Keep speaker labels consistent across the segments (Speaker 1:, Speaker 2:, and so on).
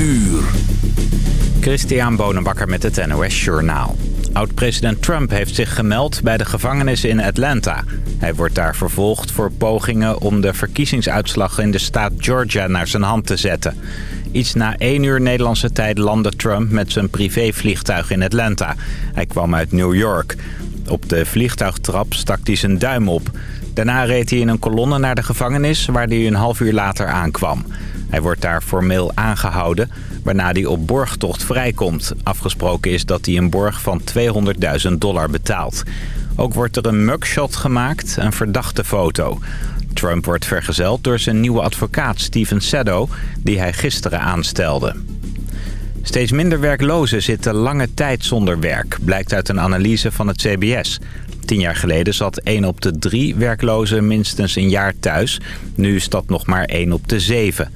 Speaker 1: uur.
Speaker 2: Christian Bonenbakker met het NOS Journaal. Oud-president Trump heeft zich gemeld bij de gevangenis in Atlanta. Hij wordt daar vervolgd voor pogingen om de verkiezingsuitslag in de staat Georgia naar zijn hand te zetten. Iets na één uur Nederlandse tijd landde Trump met zijn privévliegtuig in Atlanta. Hij kwam uit New York. Op de vliegtuigtrap stak hij zijn duim op. Daarna reed hij in een kolonne naar de gevangenis waar hij een half uur later aankwam. Hij wordt daar formeel aangehouden, waarna hij op borgtocht vrijkomt. Afgesproken is dat hij een borg van 200.000 dollar betaalt. Ook wordt er een mugshot gemaakt, een verdachte foto. Trump wordt vergezeld door zijn nieuwe advocaat Steven Sedo, die hij gisteren aanstelde. Steeds minder werklozen zitten lange tijd zonder werk, blijkt uit een analyse van het CBS. Tien jaar geleden zat 1 op de 3 werklozen minstens een jaar thuis. Nu is dat nog maar 1 op de 7.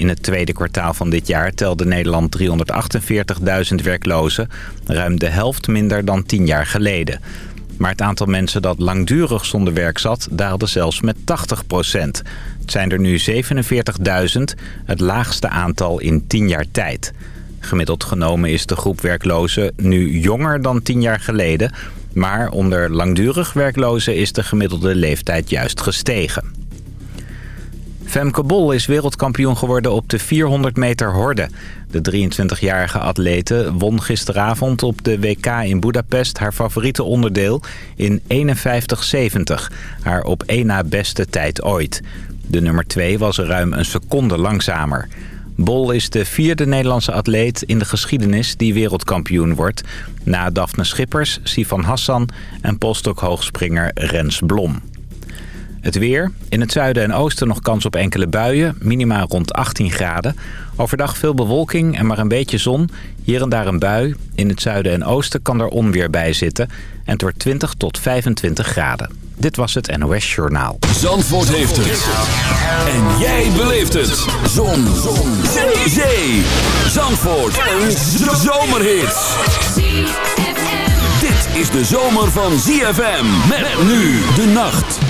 Speaker 2: In het tweede kwartaal van dit jaar telde Nederland 348.000 werklozen. Ruim de helft minder dan 10 jaar geleden. Maar het aantal mensen dat langdurig zonder werk zat daalde zelfs met 80% Het zijn er nu 47.000, het laagste aantal in 10 jaar tijd. Gemiddeld genomen is de groep werklozen nu jonger dan 10 jaar geleden... maar onder langdurig werklozen is de gemiddelde leeftijd juist gestegen. Femke Bol is wereldkampioen geworden op de 400 meter horde. De 23-jarige atlete won gisteravond op de WK in Budapest haar favoriete onderdeel in 51.70. Haar op één na beste tijd ooit. De nummer 2 was ruim een seconde langzamer. Bol is de vierde Nederlandse atleet in de geschiedenis die wereldkampioen wordt. Na Daphne Schippers, Sifan Hassan en postdoc-hoogspringer Rens Blom. Het weer. In het zuiden en oosten nog kans op enkele buien. Minima rond 18 graden. Overdag veel bewolking en maar een beetje zon. Hier en daar een bui. In het zuiden en oosten kan er onweer bij zitten. En het wordt 20 tot 25 graden. Dit was het NOS Journaal.
Speaker 1: Zandvoort heeft het. En jij beleeft het. Zon. zon. Zee. Zee. Zandvoort. Een zomerhit. Dit is de zomer van ZFM. Met nu de nacht.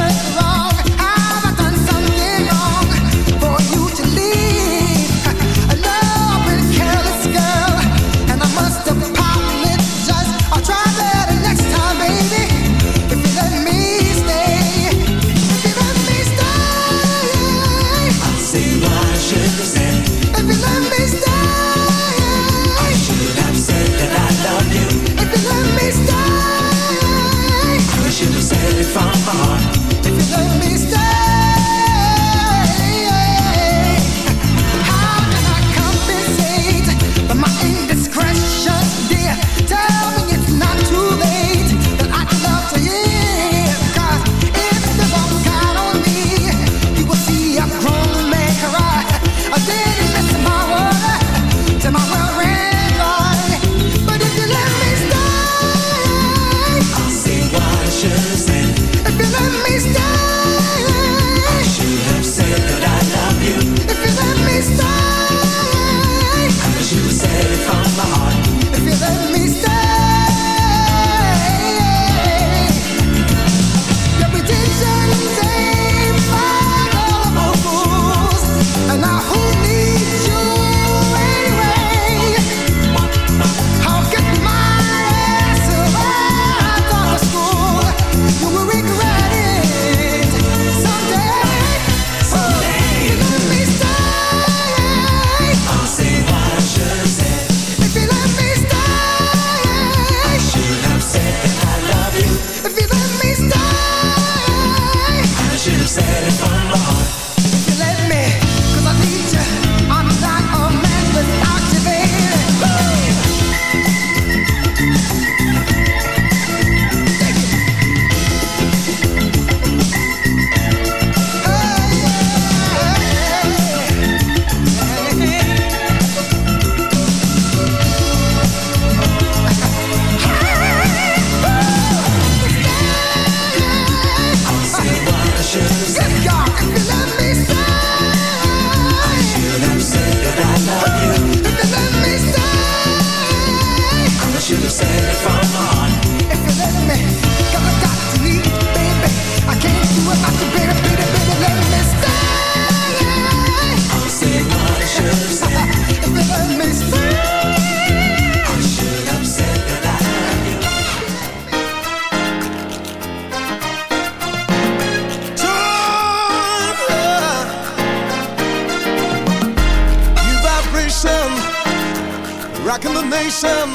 Speaker 3: nation, rocking the nation.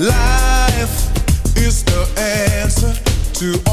Speaker 3: Life is the answer to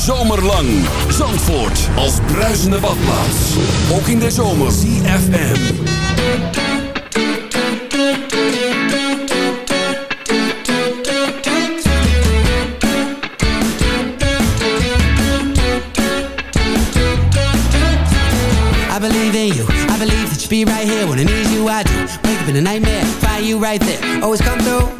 Speaker 3: zomerlang. Zandvoort als bruisende badplaats. Ook in de zomer. CFM. I believe in you. I believe
Speaker 4: that you be right here. When I need you, I do. Wake up in a nightmare. Find you right there. Always come through.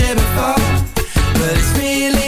Speaker 5: here before But it's really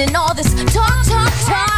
Speaker 6: and all this talk, talk, talk.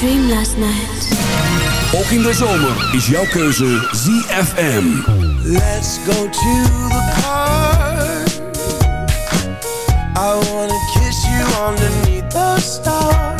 Speaker 6: dream last night.
Speaker 1: Ook in de zomer is jouw keuze ZFM.
Speaker 4: Let's go to the park. I wanna kiss you underneath the stars.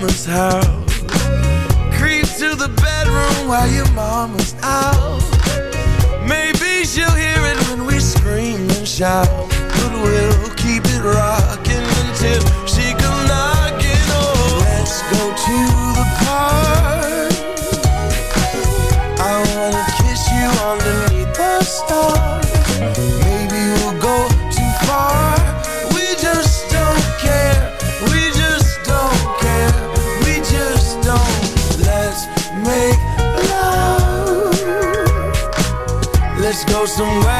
Speaker 4: Mama's house. Creep to the bedroom while your mama's out. Maybe she'll hear it when we scream and shout. But we'll keep it rocking until she comes knocking. Oh, let's go to somewhere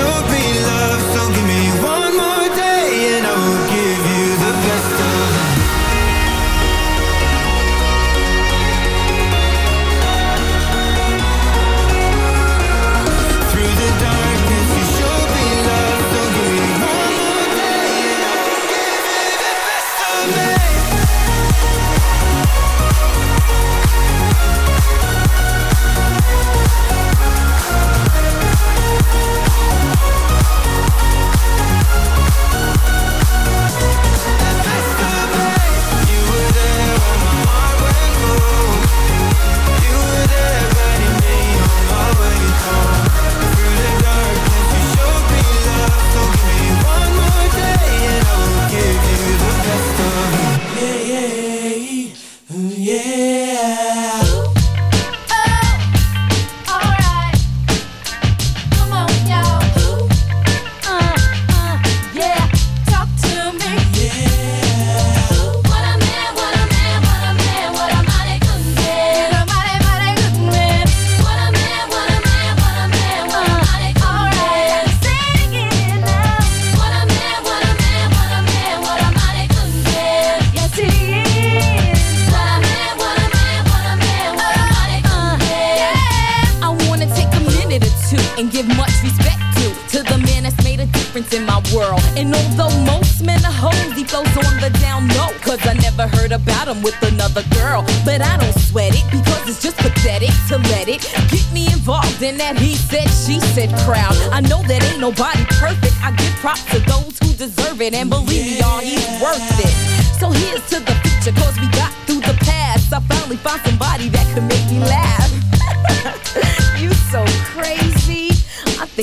Speaker 7: took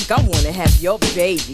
Speaker 7: I
Speaker 6: wanna have your baby.